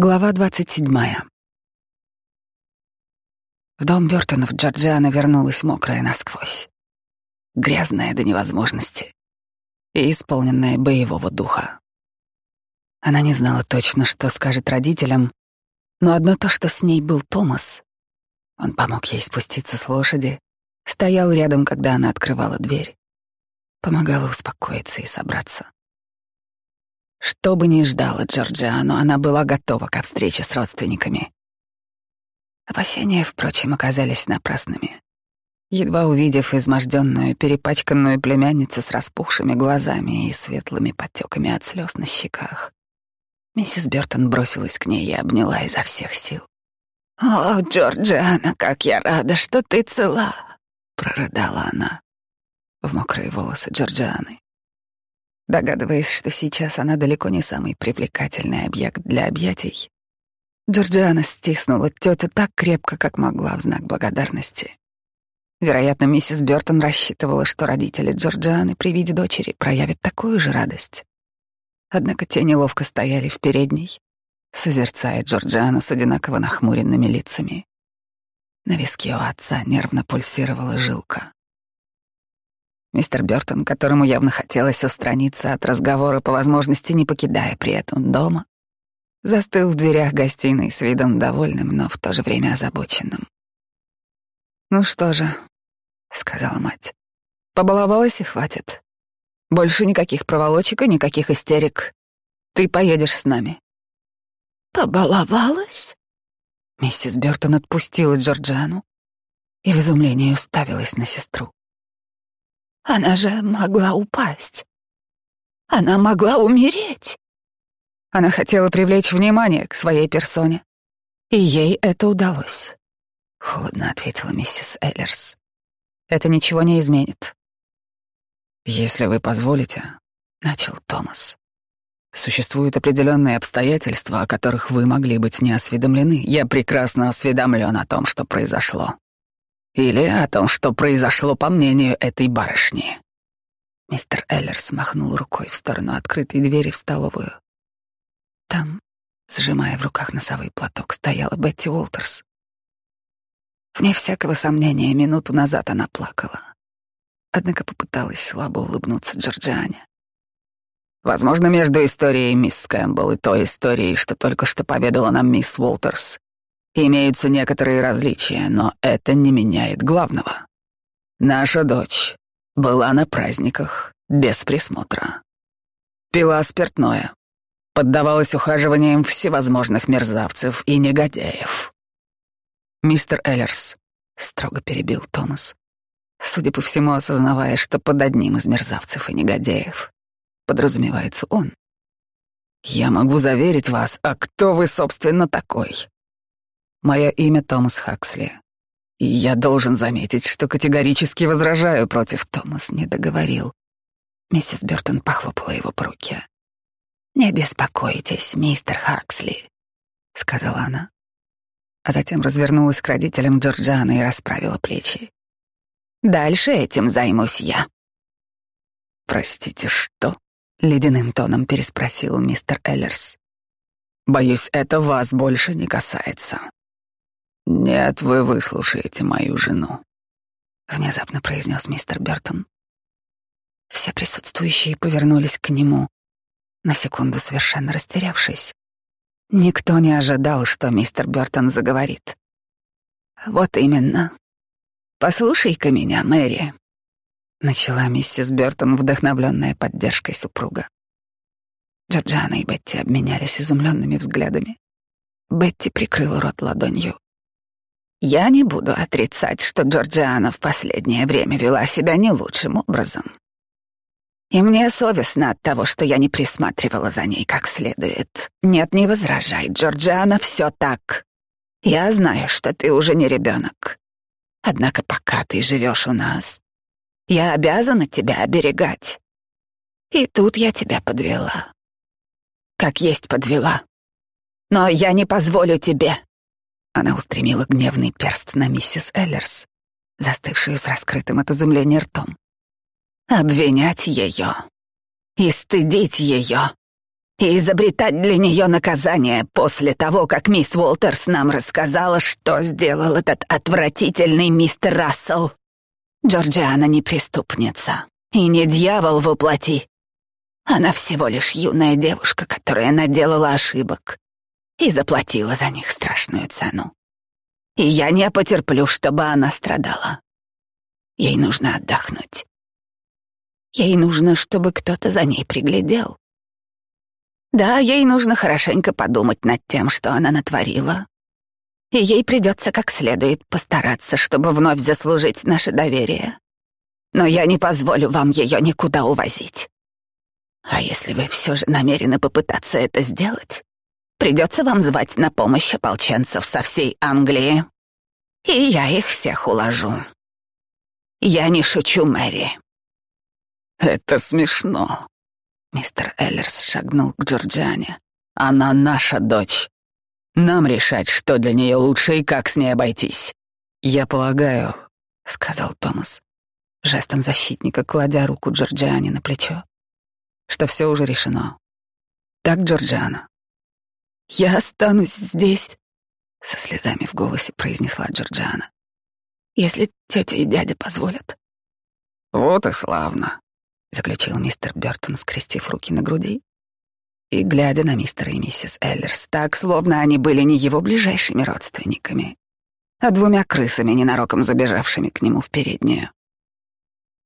Глава двадцать седьмая. В дом Бёртонов Джорджиана вернулась мокрая насквозь, грязная до невозможности и исполненная боевого духа. Она не знала точно, что скажет родителям, но одно то, что с ней был Томас. Он помог ей спуститься с лошади, стоял рядом, когда она открывала дверь, помогала успокоиться и собраться. Что бы ни ждала Джорджиану, она была готова ко встрече с родственниками. Опасения, впрочем, оказались напрасными. Едва увидев изможденную, перепачканную племянницу с распухшими глазами и светлыми подтеками от слез на щеках, миссис Бертон бросилась к ней и обняла изо всех сил. «О, Джорджиана, как я рада, что ты цела!» — прорыдала она в мокрые волосы Джорджианы. Догадываясь, что сейчас она далеко не самый привлекательный объект для объятий, Джорджиана стиснула тетю так крепко, как могла в знак благодарности. Вероятно, миссис Бёртон рассчитывала, что родители Джорджианы при виде дочери проявят такую же радость. Однако те неловко стояли в передней, созерцая Джорджиану с одинаково нахмуренными лицами. На виске у отца нервно пульсировала жилка. Мистер Бёртон, которому явно хотелось устраниться от разговора по возможности, не покидая при этом дома, застыл в дверях гостиной с видом довольным, но в то же время озабоченным. «Ну что же», — сказала мать, — «побаловалась и хватит. Больше никаких проволочек и никаких истерик. Ты поедешь с нами». «Побаловалась?» Миссис Бёртон отпустила Джорджану и в изумлении уставилась на сестру. Она же могла упасть. Она могла умереть. Она хотела привлечь внимание к своей персоне, и ей это удалось. Холодно ответила миссис Эллерс. Это ничего не изменит. Если вы позволите, начал Томас. Существуют определенные обстоятельства, о которых вы могли быть не осведомлены. Я прекрасно осведомлен о том, что произошло. Или о том, что произошло по мнению этой барышни. Мистер Эллер смахнул рукой в сторону открытой двери в столовую. Там, сжимая в руках носовой платок, стояла Бетти Уолтерс. Вне всякого сомнения, минуту назад она плакала. Однако попыталась слабо улыбнуться Джорджиане. Возможно, между историей мисс Кэмпбелл и той историей, что только что поведала нам мисс Уолтерс, Имеются некоторые различия, но это не меняет главного. Наша дочь была на праздниках без присмотра. Пила спиртное, поддавалась ухаживаниям всевозможных мерзавцев и негодяев. Мистер Эллерс строго перебил Томас, судя по всему, осознавая, что под одним из мерзавцев и негодяев подразумевается он. Я могу заверить вас, а кто вы, собственно, такой? Мое имя Томас Хаксли. И я должен заметить, что категорически возражаю против Томас, не договорил. Миссис Бертон похлопала его по руке. «Не беспокойтесь, мистер Хаксли», — сказала она. А затем развернулась к родителям Джорджана и расправила плечи. «Дальше этим займусь я». «Простите, что?» — ледяным тоном переспросил мистер Эллерс. «Боюсь, это вас больше не касается». «Нет, вы выслушаете мою жену», — внезапно произнес мистер Бертон. Все присутствующие повернулись к нему, на секунду совершенно растерявшись. Никто не ожидал, что мистер Бертон заговорит. «Вот именно. Послушай-ка меня, Мэри», — начала миссис Бертон, вдохновленная поддержкой супруга. Джорджана и Бетти обменялись изумленными взглядами. Бетти прикрыла рот ладонью. Я не буду отрицать, что Джорджиана в последнее время вела себя не лучшим образом. И мне совестно от того, что я не присматривала за ней как следует. Нет, не возражай, Джорджиана, все так. Я знаю, что ты уже не ребенок. Однако пока ты живешь у нас, я обязана тебя оберегать. И тут я тебя подвела. Как есть подвела. Но я не позволю тебе она устремила гневный перст на миссис Эллерс, застывшую с раскрытым от изумления ртом. «Обвинять ее и стыдить ее. и изобретать для нее наказание после того, как мисс Уолтерс нам рассказала, что сделал этот отвратительный мистер Рассел. Джорджиана не преступница и не дьявол воплоти. Она всего лишь юная девушка, которая наделала ошибок и заплатила за них страшную цену. И я не потерплю, чтобы она страдала. Ей нужно отдохнуть. Ей нужно, чтобы кто-то за ней приглядел. Да, ей нужно хорошенько подумать над тем, что она натворила. И ей придется как следует постараться, чтобы вновь заслужить наше доверие. Но я не позволю вам ее никуда увозить. А если вы все же намерены попытаться это сделать, придется вам звать на помощь ополченцев со всей Англии. И я их всех уложу. Я не шучу, Мэри. Это смешно. Мистер Эллерс шагнул к Джорджиане. Она наша дочь. Нам решать, что для нее лучше и как с ней обойтись. Я полагаю, сказал Томас, жестом защитника, кладя руку Джорджиане на плечо, что все уже решено. Так, Джорджиана? Я останусь здесь, со слезами в голосе произнесла Джорджиана. Если тетя и дядя позволят. Вот и славно, заключил мистер Бертон, скрестив руки на груди и глядя на мистера и миссис Эллерс так, словно они были не его ближайшими родственниками, а двумя крысами, ненароком забежавшими к нему в переднюю.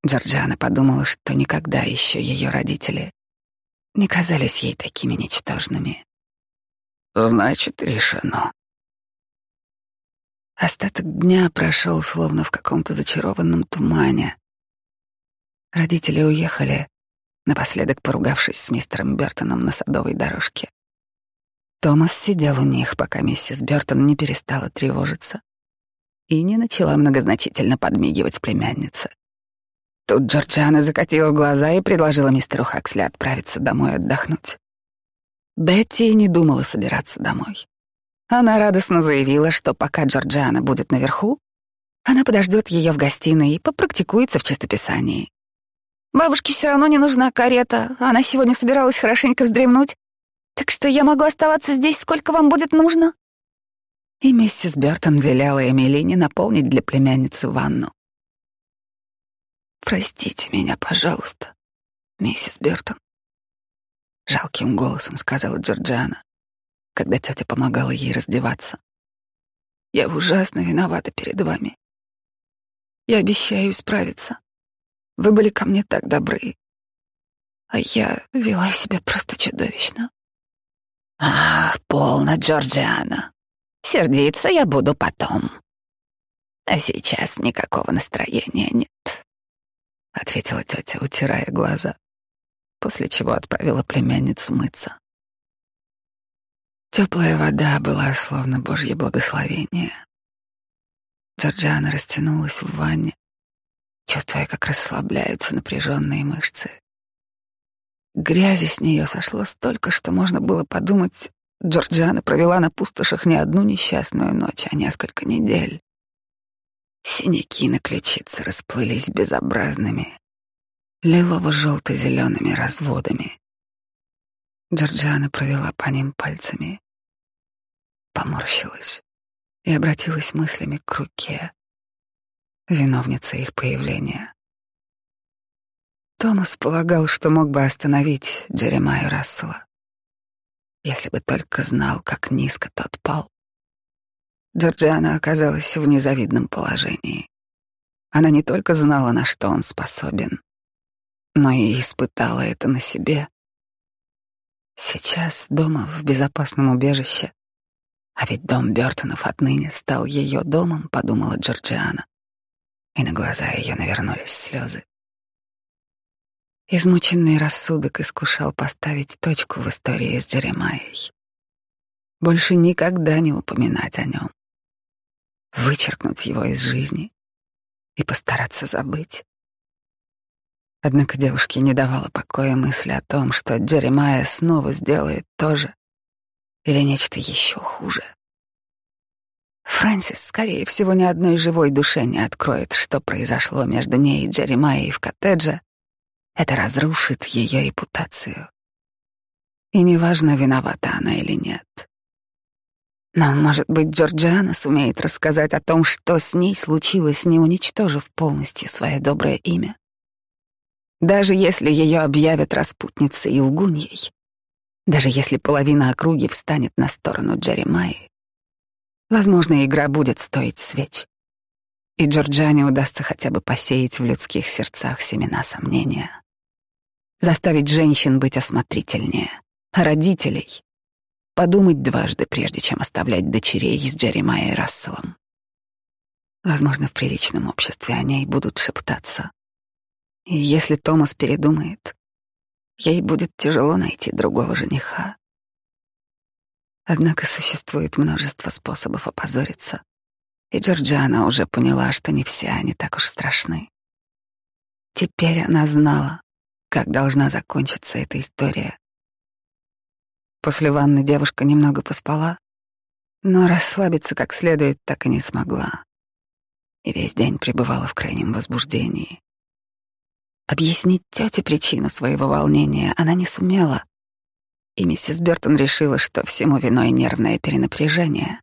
Джорджиана подумала, что никогда еще ее родители не казались ей такими ничтожными. «Значит, решено». Остаток дня прошел словно в каком-то зачарованном тумане. Родители уехали, напоследок поругавшись с мистером Бертоном на садовой дорожке. Томас сидел у них, пока миссис Бертон не перестала тревожиться и не начала многозначительно подмигивать племяннице. Тут Джорджиана закатила глаза и предложила мистеру Хаксли отправиться домой отдохнуть. Бетти не думала собираться домой. Она радостно заявила, что пока Джорджиана будет наверху, она подождет ее в гостиной и попрактикуется в чистописании. Бабушке все равно не нужна карета, она сегодня собиралась хорошенько вздремнуть, так что я могу оставаться здесь, сколько вам будет нужно». И миссис Бертон велела Эмилине наполнить для племянницы ванну. «Простите меня, пожалуйста, миссис Бертон», — жалким голосом сказала Джорджиана, когда тетя помогала ей раздеваться. «Я ужасно виновата перед вами. Я обещаю исправиться. Вы были ко мне так добры. А я вела себя просто чудовищно. Ах, полно, Джорджиана. Сердиться я буду потом. А сейчас никакого настроения нет, — ответила тетя, утирая глаза, после чего отправила племянницу мыться. Теплая вода была словно божье благословение. Джорджиана растянулась в ванне, чувствуя, как расслабляются напряженные мышцы. Грязи с нее сошло столько, что можно было подумать, Джорджиана провела на пустошах не одну несчастную ночь, а несколько недель. Синяки на ключице расплылись безобразными, лилово-желто-зелеными разводами. Джорджиана провела по ним пальцами, поморщилась и обратилась мыслями к руке, виновница их появления. Томас полагал, что мог бы остановить Джеремаю Рассела, если бы только знал, как низко тот пал. Джорджиана оказалась в незавидном положении. Она не только знала, на что он способен, но и испытала это на себе. Сейчас дома, в безопасном убежище, а ведь дом Бертонов отныне стал ее домом, подумала Джорджиана и на глаза ее навернулись слезы. Измученный рассудок искушал поставить точку в истории с Джеремайей. Больше никогда не упоминать о нем. Вычеркнуть его из жизни и постараться забыть. Однако девушке не давала покоя мысли о том, что Джеремайя снова сделает то же или нечто еще хуже. Фрэнсис, скорее всего, ни одной живой душе не откроет, что произошло между ней и Джеремайей в коттедже. Это разрушит ее репутацию. И неважно, виновата она или нет. Но, может быть, Джорджиана сумеет рассказать о том, что с ней случилось, не уничтожив полностью свое доброе имя. Даже если ее объявят распутницей и лгуньей, даже если половина округи встанет на сторону Джеремайи, возможно, игра будет стоить свеч. И Джорджане удастся хотя бы посеять в людских сердцах семена сомнения. Заставить женщин быть осмотрительнее, а родителей подумать дважды, прежде чем оставлять дочерей с Джеремайей Расселом. Возможно, в приличном обществе о ней будут шептаться. И если Томас передумает, ей будет тяжело найти другого жениха. Однако существует множество способов опозориться, и Джорджиана уже поняла, что не все они так уж страшны. Теперь она знала, как должна закончиться эта история. После ванны девушка немного поспала, но расслабиться как следует так и не смогла. И весь день пребывала в крайнем возбуждении. Объяснить тете причину своего волнения она не сумела, и миссис Бертон решила, что всему виной нервное перенапряжение.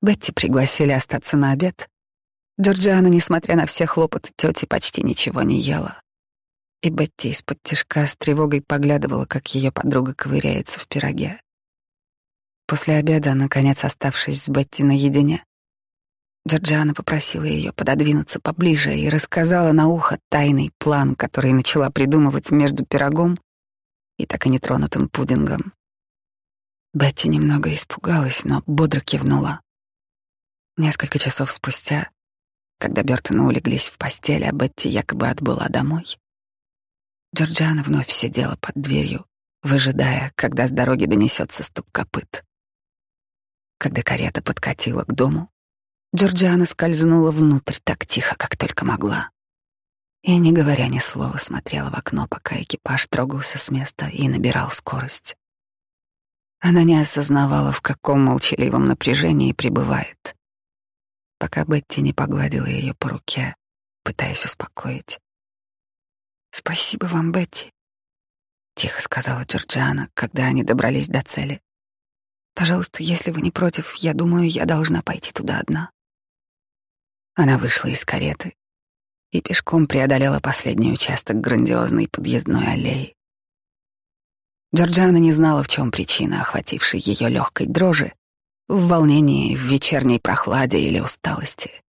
Бетти пригласили остаться на обед. Джорджиана, несмотря на все хлопоты тети, почти ничего не ела и Бетти из-под тишка с тревогой поглядывала, как ее подруга ковыряется в пироге. После обеда, наконец оставшись с Бетти наедине, Джорджиана попросила ее пододвинуться поближе и рассказала на ухо тайный план, который начала придумывать между пирогом и так и нетронутым пудингом. Бетти немного испугалась, но бодро кивнула. Несколько часов спустя, когда Бертоны улеглись в постель, а Бетти якобы отбыла домой, Джорджиана вновь сидела под дверью, выжидая, когда с дороги донесется стук копыт. Когда карета подкатила к дому, Джорджиана скользнула внутрь так тихо, как только могла. И, не говоря ни слова, смотрела в окно, пока экипаж трогался с места и набирал скорость. Она не осознавала, в каком молчаливом напряжении пребывает, пока Бетти не погладила ее по руке, пытаясь успокоить. «Спасибо вам, Бетти», — тихо сказала Джорджиана, когда они добрались до цели. «Пожалуйста, если вы не против, я думаю, я должна пойти туда одна». Она вышла из кареты и пешком преодолела последний участок грандиозной подъездной аллеи. Джорджиана не знала, в чем причина охватившей ее легкой дрожи, в волнении, в вечерней прохладе или усталости.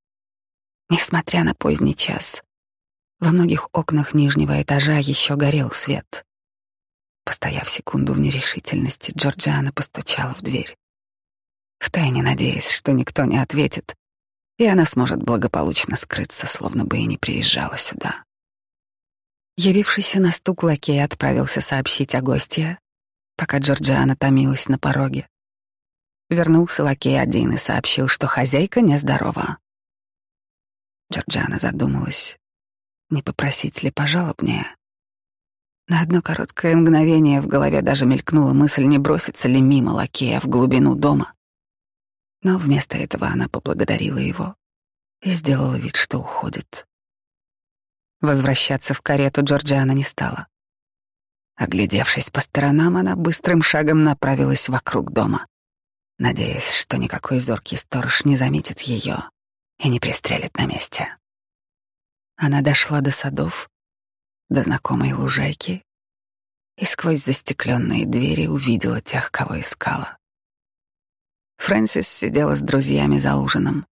Несмотря на поздний час, во многих окнах нижнего этажа еще горел свет. Постояв секунду в нерешительности, Джорджиана постучала в дверь. Втайне надеясь, что никто не ответит, и она сможет благополучно скрыться, словно бы и не приезжала сюда. Явившийся на стук лакей отправился сообщить о гостье, пока Джорджиана томилась на пороге. Вернулся лакей один и сообщил, что хозяйка нездорова. Джорджиана задумалась, не попросить ли пожалобнее. На одно короткое мгновение в голове даже мелькнула мысль, не броситься ли мимо лакея в глубину дома. Но вместо этого она поблагодарила его и сделала вид, что уходит. Возвращаться в карету Джорджиана не стала. Оглядевшись по сторонам, она быстрым шагом направилась вокруг дома, надеясь, что никакой зоркий сторож не заметит ее и не пристрелит на месте. Она дошла до садов, до знакомой лужайки и сквозь застекленные двери увидела тех, кого искала. Фрэнсис сидела с друзьями за ужином.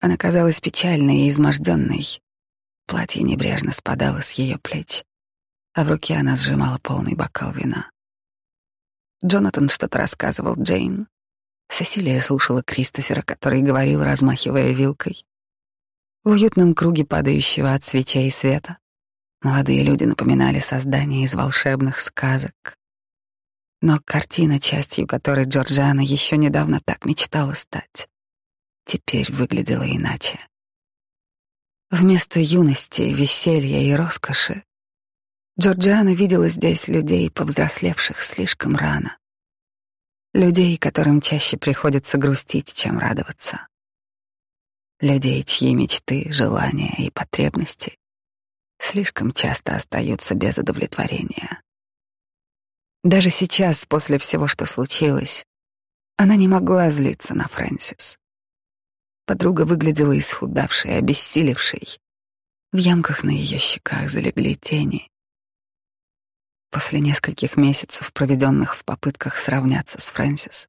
Она казалась печальной и изможденной. Платье небрежно спадало с ее плеч, а в руке она сжимала полный бокал вина. Джонатан что-то рассказывал Джейн. Сесилия слушала Кристофера, который говорил, размахивая вилкой. В уютном круге падающего от свечей света молодые люди напоминали создания из волшебных сказок. Но картина, частью которой Джорджиана еще недавно так мечтала стать, теперь выглядела иначе. Вместо юности, веселья и роскоши Джорджиана видела здесь людей, повзрослевших слишком рано. Людей, которым чаще приходится грустить, чем радоваться людей, чьи мечты, желания и потребности слишком часто остаются без удовлетворения. Даже сейчас, после всего, что случилось, она не могла злиться на Фрэнсис. Подруга выглядела исхудавшей, обессилевшей. В ямках на ее щеках залегли тени. После нескольких месяцев, проведенных в попытках сравняться с Фрэнсис,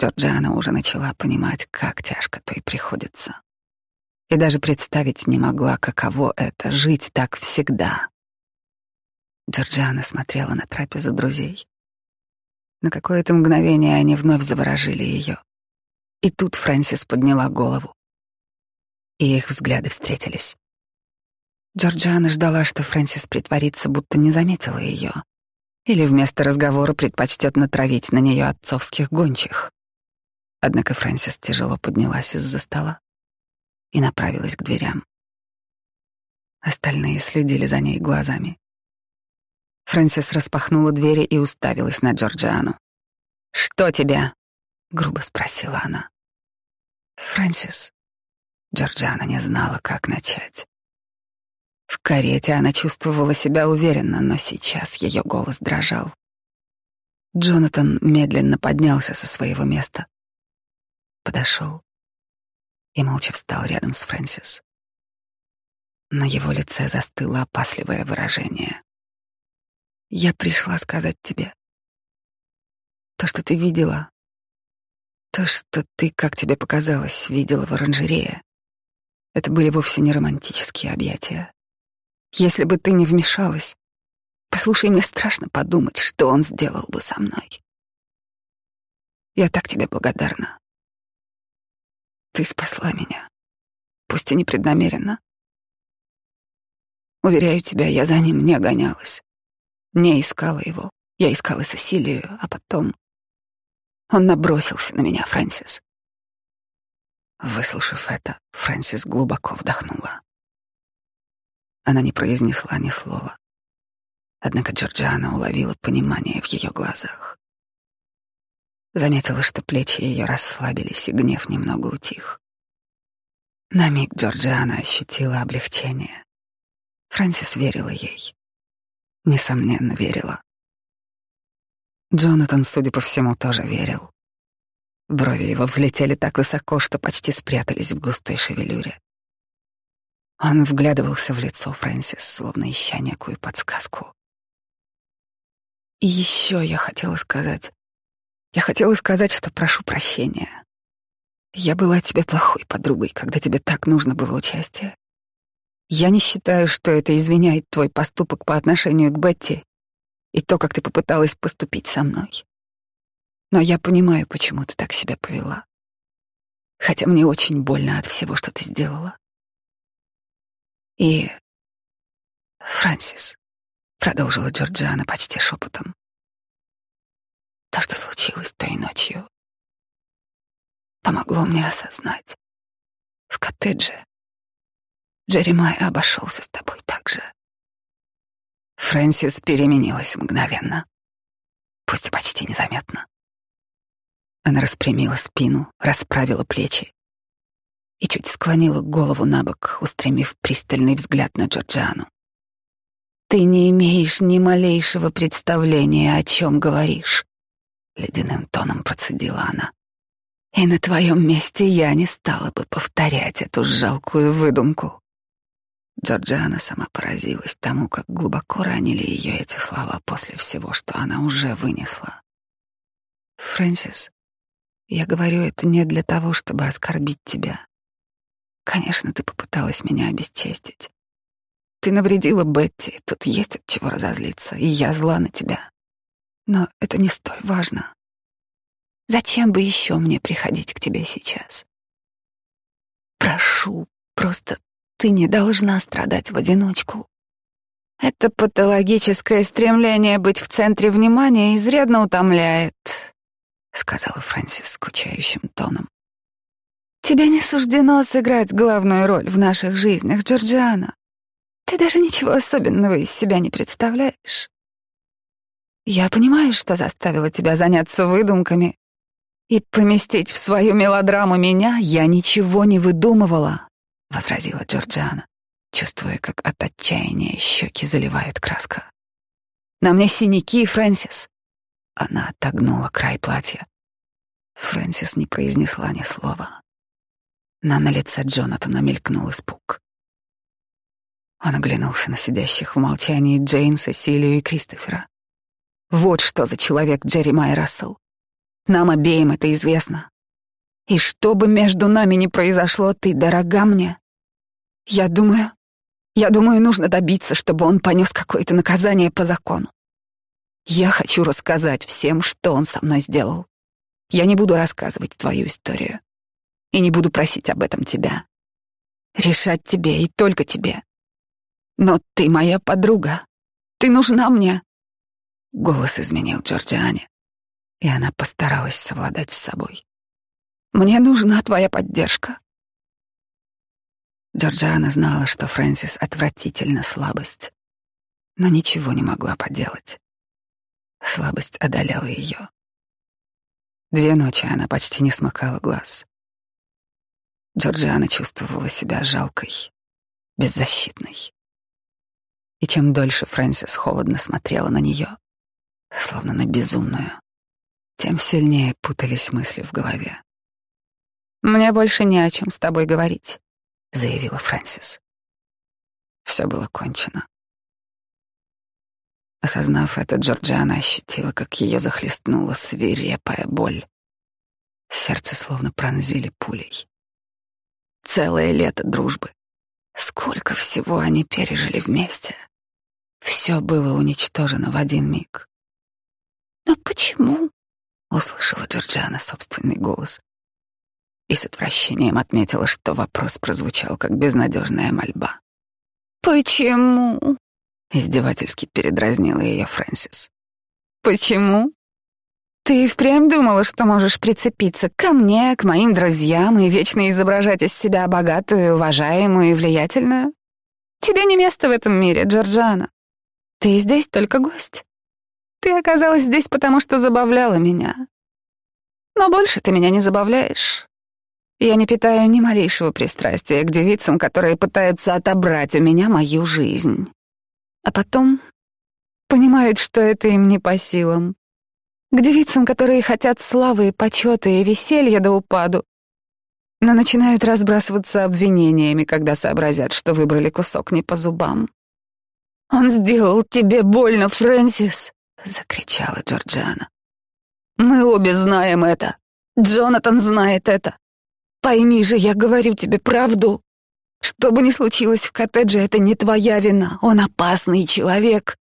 Джорджиана уже начала понимать, как тяжко той приходится. И даже представить не могла, каково это — жить так всегда. Джорджиана смотрела на трапезу друзей. На какое-то мгновение они вновь заворожили ее. И тут Фрэнсис подняла голову. И их взгляды встретились. Джорджиана ждала, что Фрэнсис притворится, будто не заметила ее, или вместо разговора предпочтет натравить на нее отцовских гончих. Однако Фрэнсис тяжело поднялась из-за стола и направилась к дверям. Остальные следили за ней глазами. Фрэнсис распахнула двери и уставилась на Джорджиану. «Что тебе?» — грубо спросила она. «Фрэнсис». Джорджиана не знала, как начать. В карете она чувствовала себя уверенно, но сейчас ее голос дрожал. Джонатан медленно поднялся со своего места подошел и молча встал рядом с Фрэнсис. На его лице застыло опасливое выражение. «Я пришла сказать тебе. То, что ты видела, то, что ты, как тебе показалось, видела в оранжерее, это были вовсе не романтические объятия. Если бы ты не вмешалась, послушай, мне страшно подумать, что он сделал бы со мной. Я так тебе благодарна. Ты спасла меня, пусть и непреднамеренно. Уверяю тебя, я за ним не гонялась, не искала его. Я искала Сесилию, а потом он набросился на меня, Фрэнсис. Выслушав это, Фрэнсис глубоко вдохнула. Она не произнесла ни слова. Однако Джорджиана уловила понимание в ее глазах. Заметила, что плечи ее расслабились, и гнев немного утих. На миг Джорджиана ощутила облегчение. Фрэнсис верила ей. Несомненно, верила. Джонатан, судя по всему, тоже верил. Брови его взлетели так высоко, что почти спрятались в густой шевелюре. Он вглядывался в лицо Фрэнсис, словно ища некую подсказку. И еще я хотела сказать, я хотела сказать, что прошу прощения. Я была тебе плохой подругой, когда тебе так нужно было участие. Я не считаю, что это извиняет твой поступок по отношению к Бетти и то, как ты попыталась поступить со мной. Но я понимаю, почему ты так себя повела. Хотя мне очень больно от всего, что ты сделала. И... Фрэнсис, продолжила Джорджиана почти шепотом, то, что случилось той ночью, помогло мне осознать. В коттедже Джеремай обошелся с тобой так же. Фрэнсис переменилась мгновенно, пусть и почти незаметно. Она распрямила спину, расправила плечи и чуть склонила голову на бок, устремив пристальный взгляд на Джорджану. «Ты не имеешь ни малейшего представления, о чем говоришь. — ледяным тоном процедила она. «И на твоем месте я не стала бы повторять эту жалкую выдумку». Джорджиана сама поразилась тому, как глубоко ранили ее эти слова после всего, что она уже вынесла. «Фрэнсис, я говорю это не для того, чтобы оскорбить тебя. Конечно, ты попыталась меня обесчестить. Ты навредила Бетти, тут есть от чего разозлиться, и я зла на тебя. Но это не столь важно. Зачем бы еще мне приходить к тебе сейчас? Прошу, просто ты не должна страдать в одиночку. Это патологическое стремление быть в центре внимания изрядно утомляет, сказала Фрэнсис скучающим тоном. Тебе не суждено сыграть главную роль в наших жизнях, Джорджиана. Ты даже ничего особенного из себя не представляешь. Я понимаю, что заставила тебя заняться выдумками. И поместить в свою мелодраму меня я ничего не выдумывала, — возразила Джорджиана, чувствуя, как от отчаяния щеки заливает краска. На мне синяки, Фрэнсис. Она отогнула край платья. Фрэнсис не произнесла ни слова. Но на лице Джонатана мелькнул испуг. Он оглянулся на сидящих в молчании Джейн, Сесилию и Кристофера. Вот что за человек Джеремай Рассел. Нам обеим это известно. И что бы между нами ни произошло, ты дорога мне. Я думаю, я думаю, нужно добиться, чтобы он понес какое-то наказание по закону. Я хочу рассказать всем, что он со мной сделал. Я не буду рассказывать твою историю. И не буду просить об этом тебя. Решать тебе и только тебе. Но ты моя подруга. Ты нужна мне. Голос изменил Джорджиане, и она постаралась совладать с собой. Мне нужна твоя поддержка. Джорджиана знала, что Фрэнсис отвратительно слабость, но ничего не могла поделать. Слабость одолела ее. Две ночи она почти не смыкала глаз. Джорджиана чувствовала себя жалкой, беззащитной. И чем дольше Фрэнсис холодно смотрела на нее, словно на безумную, тем сильнее путались мысли в голове. «Мне больше не о чем с тобой говорить», — заявила Фрэнсис. Все было кончено. Осознав это, Джорджиана ощутила, как ее захлестнула свирепая боль. Сердце словно пронзили пулей. Целое лето дружбы. Сколько всего они пережили вместе. Все было уничтожено в один миг. «Но почему?» — услышала Джорджиана собственный голос. И с отвращением отметила, что вопрос прозвучал как безнадежная мольба. «Почему?» — издевательски передразнила ее Фрэнсис. «Почему? Ты впрямь думала, что можешь прицепиться ко мне, к моим друзьям и вечно изображать из себя богатую, уважаемую и влиятельную? Тебе не место в этом мире, Джорджана. Ты здесь только гость. Ты оказалась здесь, потому что забавляла меня. Но больше ты меня не забавляешь. Я не питаю ни малейшего пристрастия к девицам, которые пытаются отобрать у меня мою жизнь. А потом понимают, что это им не по силам. К девицам, которые хотят славы почета и веселья до упаду, но начинают разбрасываться обвинениями, когда сообразят, что выбрали кусок не по зубам. «Он сделал тебе больно, Фрэнсис!» — закричала Джорджиана. «Мы обе знаем это. Джонатан знает это. Пойми же, я говорю тебе правду. Что бы ни случилось в коттедже, это не твоя вина. Он опасный человек.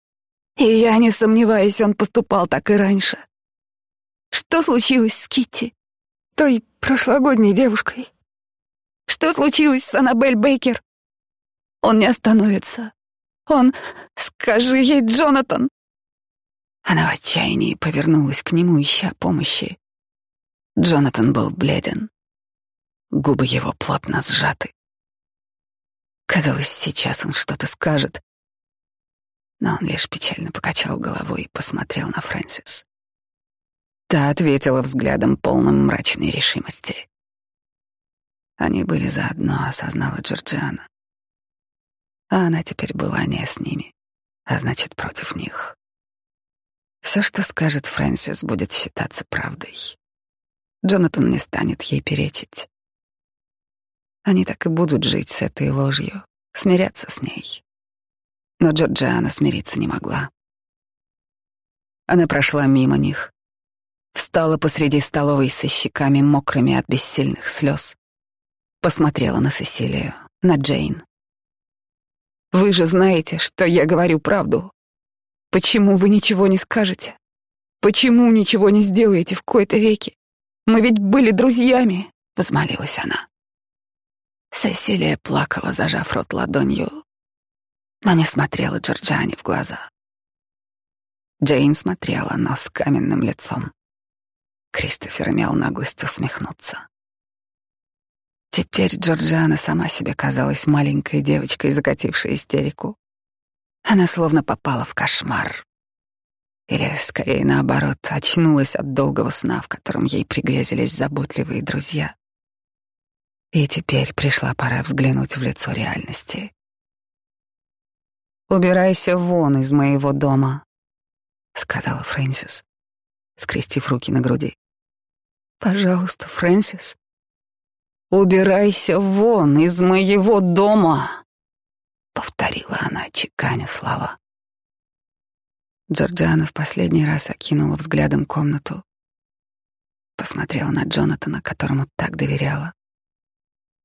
И я не сомневаюсь, он поступал так и раньше. Что случилось с Китти, той прошлогодней девушкой? Что случилось с Аннабель Бейкер? Он не остановится. Он... Скажи ей, Джонатан, она в отчаянии повернулась к нему, ища помощи. Джонатан был бледен. Губы его плотно сжаты. Казалось, сейчас он что-то скажет. Но он лишь печально покачал головой и посмотрел на Фрэнсис. Та ответила взглядом полным мрачной решимости. Они были заодно, осознала Джорджиана. А она теперь была не с ними, а значит, против них. Все, что скажет Фрэнсис, будет считаться правдой. Джонатан не станет ей перечить. Они так и будут жить с этой ложью, смиряться с ней. Но Джорджиана смириться не могла. Она прошла мимо них, встала посреди столовой со щеками мокрыми от бессильных слез, посмотрела на Сесилию, на Джейн. «Вы же знаете, что я говорю правду. Почему вы ничего не скажете? Почему ничего не сделаете в кои-то веки? Мы ведь были друзьями, взмолилась она. Сесилия плакала, зажав рот ладонью, но не смотрела Джорджани в глаза. Джейн смотрела, но с каменным лицом. Кристофер имел наглость усмехнуться. Теперь Джорджиана сама себе казалась маленькой девочкой, закатившей истерику. Она словно попала в кошмар. Или, скорее наоборот, очнулась от долгого сна, в котором ей пригрезились заботливые друзья. И теперь пришла пора взглянуть в лицо реальности. «Убирайся вон из моего дома», — сказала Фрэнсис. скрестив руки на груди. «Пожалуйста, Фрэнсис, убирайся вон из моего дома!» — повторила она, чеканя слова. Джорджиана в последний раз окинула взглядом комнату, посмотрела на Джонатана, которому так доверяла,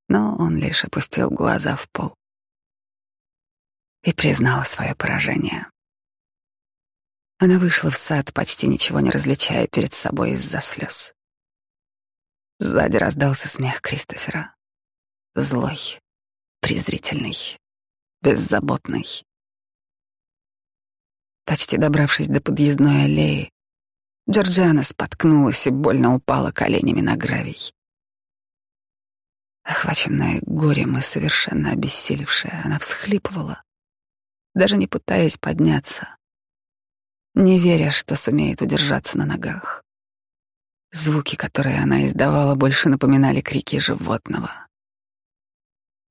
но он лишь опустил глаза в пол и признала свое поражение. Она вышла в сад, почти ничего не различая перед собой из-за слез. Сзади раздался смех Кристофера. Злой, презрительный, беззаботный. Почти добравшись до подъездной аллеи, Джорджиана споткнулась и больно упала коленями на гравий. Охваченная горем и совершенно обессилевшая, она всхлипывала, даже не пытаясь подняться, не веря, что сумеет удержаться на ногах. Звуки, которые она издавала, больше напоминали крики животного.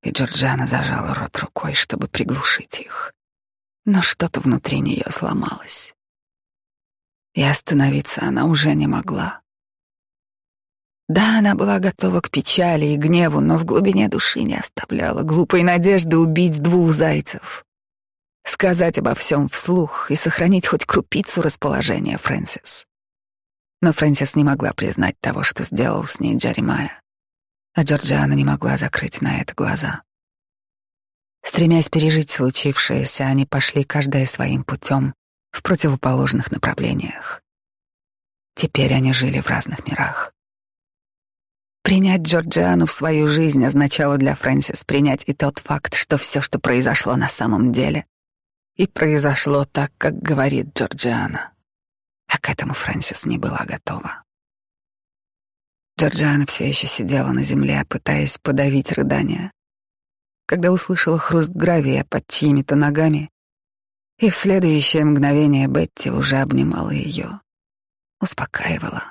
И Джорджана зажала рот рукой, чтобы приглушить их. Но что-то внутри нее сломалось. И остановиться она уже не могла. Да, она была готова к печали и гневу, но в глубине души не оставляла глупой надежды убить двух зайцев сказать обо всем вслух и сохранить хоть крупицу расположения Фрэнсис. Но Фрэнсис не могла признать того, что сделал с ней Джеремайя, а Джорджиана не могла закрыть на это глаза. Стремясь пережить случившееся, они пошли каждая своим путем в противоположных направлениях. Теперь они жили в разных мирах. Принять Джорджиану в свою жизнь означало для Фрэнсис принять и тот факт, что все, что произошло на самом деле, и произошло так, как говорит Джорджиана. А к этому Фрэнсис не была готова. Джорджиана все еще сидела на земле, пытаясь подавить рыдания. Когда услышала хруст гравия под чьими-то ногами, и в следующее мгновение Бетти уже обнимала ее, успокаивала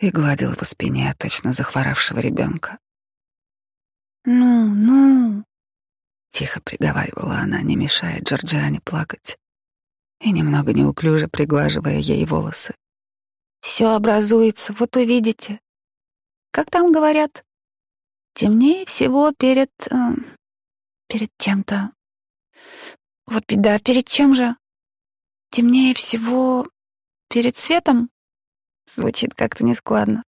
и гладила по спине точно захворавшего ребенка. «Ну, ну», Тихо приговаривала она, не мешая Джорджиане плакать и немного неуклюже приглаживая ей волосы. Все образуется, вот увидите. Как там говорят? Темнее всего перед... Э, перед чем-то. Вот беда, перед чем же? Темнее всего перед светом? Звучит как-то нескладно.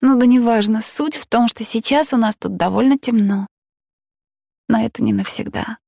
Ну да неважно, суть в том, что сейчас у нас тут довольно темно но это не навсегда.